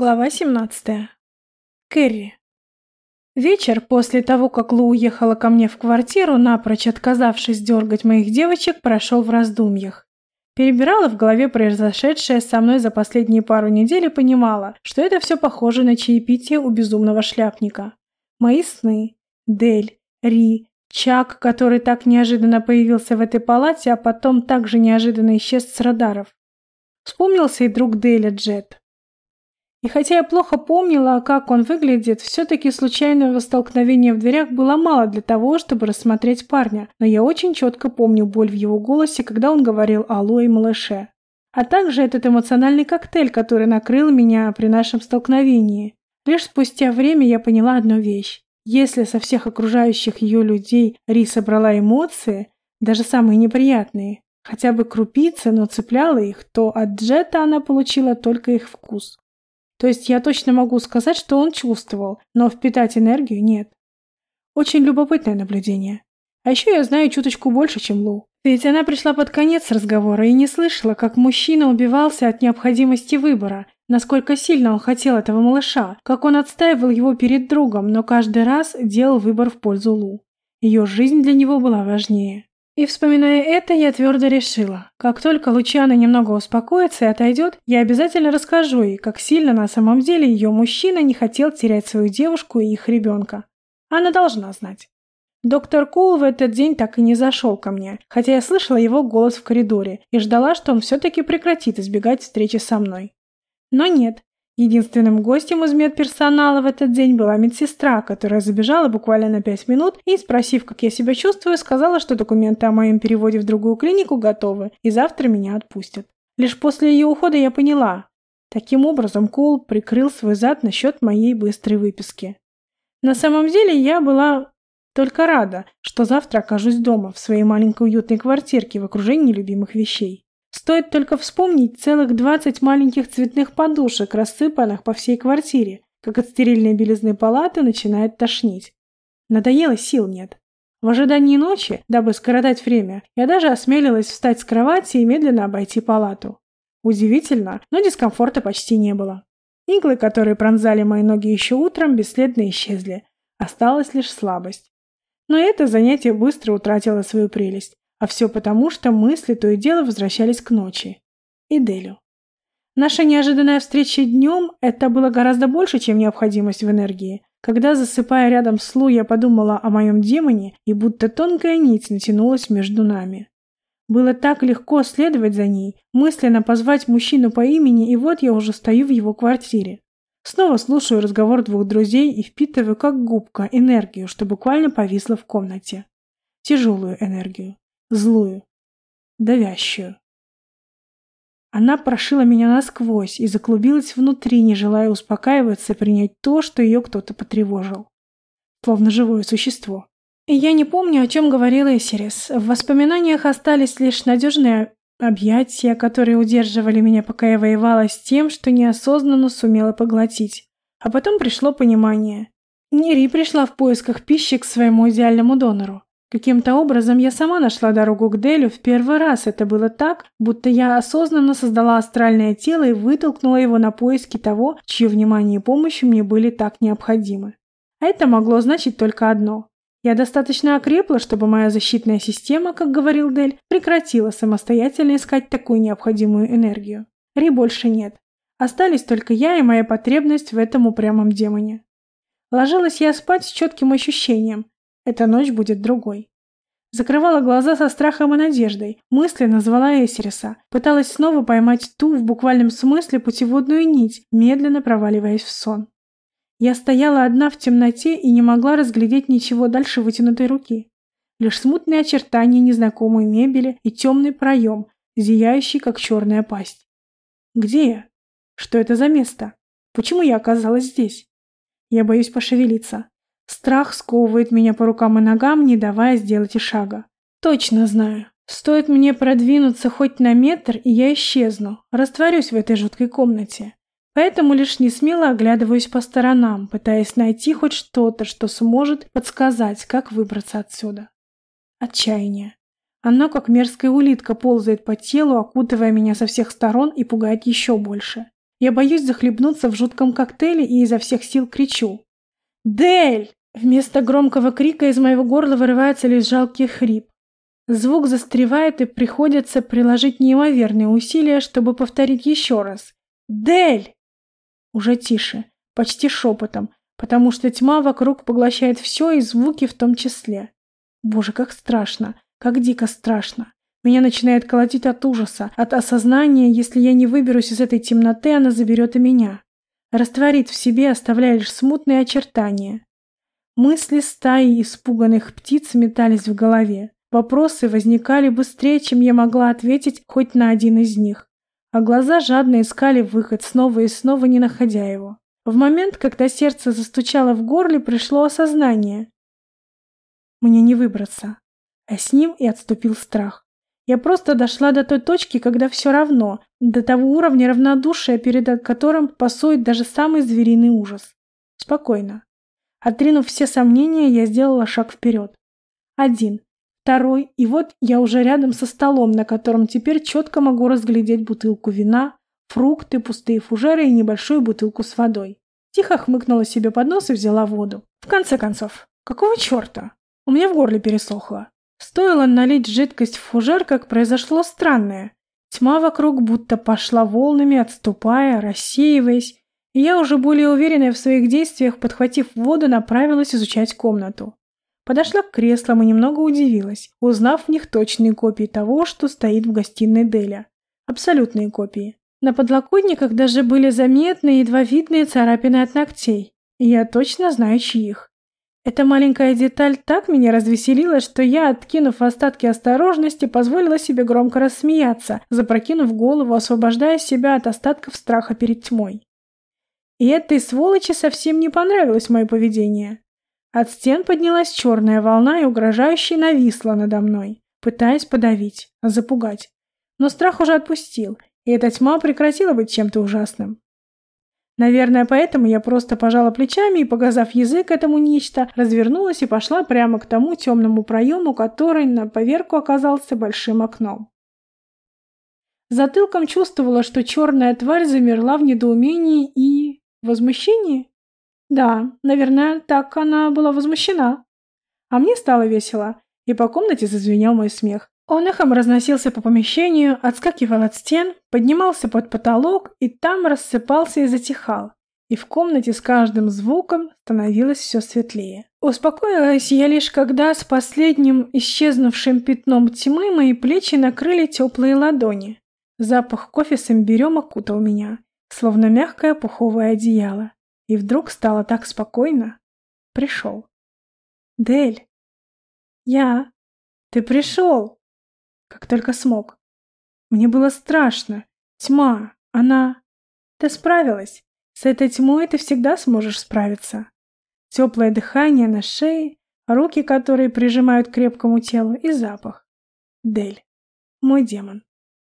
Глава 17. Кэрри. Вечер после того, как Лу уехала ко мне в квартиру, напрочь отказавшись дергать моих девочек, прошел в раздумьях. Перебирала в голове произошедшее со мной за последние пару недель и понимала, что это все похоже на чаепитие у безумного шляпника. Мои сны, Дель, Ри, Чак, который так неожиданно появился в этой палате, а потом также неожиданно исчез с радаров. Вспомнился и друг Деля Джет. И хотя я плохо помнила, как он выглядит, все-таки случайного столкновения в дверях было мало для того, чтобы рассмотреть парня, но я очень четко помню боль в его голосе, когда он говорил «Алло» и «Малыше». А также этот эмоциональный коктейль, который накрыл меня при нашем столкновении. Лишь спустя время я поняла одну вещь. Если со всех окружающих ее людей Ри собрала эмоции, даже самые неприятные, хотя бы крупицы, но цепляла их, то от Джета она получила только их вкус. То есть я точно могу сказать, что он чувствовал, но впитать энергию нет. Очень любопытное наблюдение. А еще я знаю чуточку больше, чем Лу. Ведь она пришла под конец разговора и не слышала, как мужчина убивался от необходимости выбора, насколько сильно он хотел этого малыша, как он отстаивал его перед другом, но каждый раз делал выбор в пользу Лу. Ее жизнь для него была важнее. И вспоминая это, я твердо решила, как только Лучана немного успокоится и отойдет, я обязательно расскажу ей, как сильно на самом деле ее мужчина не хотел терять свою девушку и их ребенка. Она должна знать. Доктор Кул в этот день так и не зашел ко мне, хотя я слышала его голос в коридоре и ждала, что он все-таки прекратит избегать встречи со мной. Но нет, Единственным гостем из медперсонала в этот день была медсестра, которая забежала буквально на пять минут и, спросив, как я себя чувствую, сказала, что документы о моем переводе в другую клинику готовы и завтра меня отпустят. Лишь после ее ухода я поняла. Таким образом, Коул прикрыл свой зад насчет моей быстрой выписки. На самом деле я была только рада, что завтра окажусь дома, в своей маленькой уютной квартирке в окружении любимых вещей. Стоит только вспомнить целых 20 маленьких цветных подушек, рассыпанных по всей квартире, как от стерильной белизны палаты начинает тошнить. Надоело, сил нет. В ожидании ночи, дабы скоротать время, я даже осмелилась встать с кровати и медленно обойти палату. Удивительно, но дискомфорта почти не было. Иглы, которые пронзали мои ноги еще утром, бесследно исчезли. Осталась лишь слабость. Но это занятие быстро утратило свою прелесть. А все потому, что мысли то и дело возвращались к ночи. И Делю. Наша неожиданная встреча днем – это было гораздо больше, чем необходимость в энергии. Когда, засыпая рядом с Лу, я подумала о моем демоне, и будто тонкая нить натянулась между нами. Было так легко следовать за ней, мысленно позвать мужчину по имени, и вот я уже стою в его квартире. Снова слушаю разговор двух друзей и впитываю как губка энергию, что буквально повисла в комнате. Тяжелую энергию злую, давящую. Она прошила меня насквозь и заклубилась внутри, не желая успокаиваться и принять то, что ее кто-то потревожил. Словно живое существо. Я не помню, о чем говорила Эсерис. В воспоминаниях остались лишь надежные объятия, которые удерживали меня, пока я воевала с тем, что неосознанно сумела поглотить. А потом пришло понимание. Нири пришла в поисках пищи к своему идеальному донору. Каким-то образом я сама нашла дорогу к Делю в первый раз. Это было так, будто я осознанно создала астральное тело и вытолкнула его на поиски того, чье внимание и помощь мне были так необходимы. А это могло значить только одно. Я достаточно окрепла, чтобы моя защитная система, как говорил Дель, прекратила самостоятельно искать такую необходимую энергию. Ри больше нет. Остались только я и моя потребность в этом упрямом демоне. Ложилась я спать с четким ощущением. Эта ночь будет другой. Закрывала глаза со страхом и надеждой, мысленно звала Эсериса, пыталась снова поймать ту в буквальном смысле путеводную нить, медленно проваливаясь в сон. Я стояла одна в темноте и не могла разглядеть ничего дальше вытянутой руки. Лишь смутные очертания незнакомой мебели и темный проем, зияющий, как черная пасть. Где я? Что это за место? Почему я оказалась здесь? Я боюсь пошевелиться. Страх сковывает меня по рукам и ногам, не давая сделать и шага. Точно знаю. Стоит мне продвинуться хоть на метр, и я исчезну, растворюсь в этой жуткой комнате. Поэтому лишь не смело оглядываюсь по сторонам, пытаясь найти хоть что-то, что сможет подсказать, как выбраться отсюда. Отчаяние. Оно, как мерзкая улитка, ползает по телу, окутывая меня со всех сторон и пугает еще больше. Я боюсь захлебнуться в жутком коктейле и изо всех сил кричу. «Дель!» Вместо громкого крика из моего горла вырывается лишь жалкий хрип. Звук застревает и приходится приложить неимоверные усилия, чтобы повторить еще раз. «Дель!» Уже тише, почти шепотом, потому что тьма вокруг поглощает все и звуки в том числе. Боже, как страшно, как дико страшно. Меня начинает колотить от ужаса, от осознания, если я не выберусь из этой темноты, она заберет и меня. Растворит в себе, оставляя лишь смутные очертания. Мысли стаи испуганных птиц метались в голове. Вопросы возникали быстрее, чем я могла ответить хоть на один из них. А глаза жадно искали выход, снова и снова не находя его. В момент, когда сердце застучало в горле, пришло осознание. Мне не выбраться. А с ним и отступил страх. Я просто дошла до той точки, когда все равно, до того уровня равнодушия, перед которым пасует даже самый звериный ужас. Спокойно. Отринув все сомнения, я сделала шаг вперед. Один, второй, и вот я уже рядом со столом, на котором теперь четко могу разглядеть бутылку вина, фрукты, пустые фужеры и небольшую бутылку с водой. Тихо хмыкнула себе под нос и взяла воду. В конце концов, какого черта? У меня в горле пересохло. Стоило налить жидкость в фужер, как произошло странное. Тьма вокруг будто пошла волнами, отступая, рассеиваясь, я уже более уверенная в своих действиях, подхватив воду, направилась изучать комнату. Подошла к креслам и немного удивилась, узнав в них точные копии того, что стоит в гостиной Деля. Абсолютные копии. На подлокотниках даже были заметны едва видные царапины от ногтей. И я точно знаю, чьих. Эта маленькая деталь так меня развеселила, что я, откинув остатки осторожности, позволила себе громко рассмеяться, запрокинув голову, освобождая себя от остатков страха перед тьмой. И этой сволочи совсем не понравилось мое поведение. От стен поднялась черная волна и угрожающе нависла надо мной, пытаясь подавить, запугать. Но страх уже отпустил, и эта тьма прекратила быть чем-то ужасным. Наверное, поэтому я просто пожала плечами и, показав язык этому нечто, развернулась и пошла прямо к тому темному проему, который на поверку оказался большим окном. Затылком чувствовала, что черная тварь замерла в недоумении и... возмущении? Да, наверное, так она была возмущена. А мне стало весело, и по комнате зазвенел мой смех. Он эхом разносился по помещению, отскакивал от стен, поднимался под потолок и там рассыпался и затихал. И в комнате с каждым звуком становилось все светлее. Успокоилась я лишь когда с последним исчезнувшим пятном тьмы мои плечи накрыли теплые ладони. Запах кофе с имбирем окутал меня, словно мягкое пуховое одеяло. И вдруг стало так спокойно. Пришел. Дель. Я. Ты пришел как только смог. Мне было страшно. Тьма, она... Ты справилась. С этой тьмой ты всегда сможешь справиться. Теплое дыхание на шее, руки, которые прижимают к крепкому телу, и запах. Дель. Мой демон.